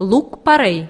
лук-порей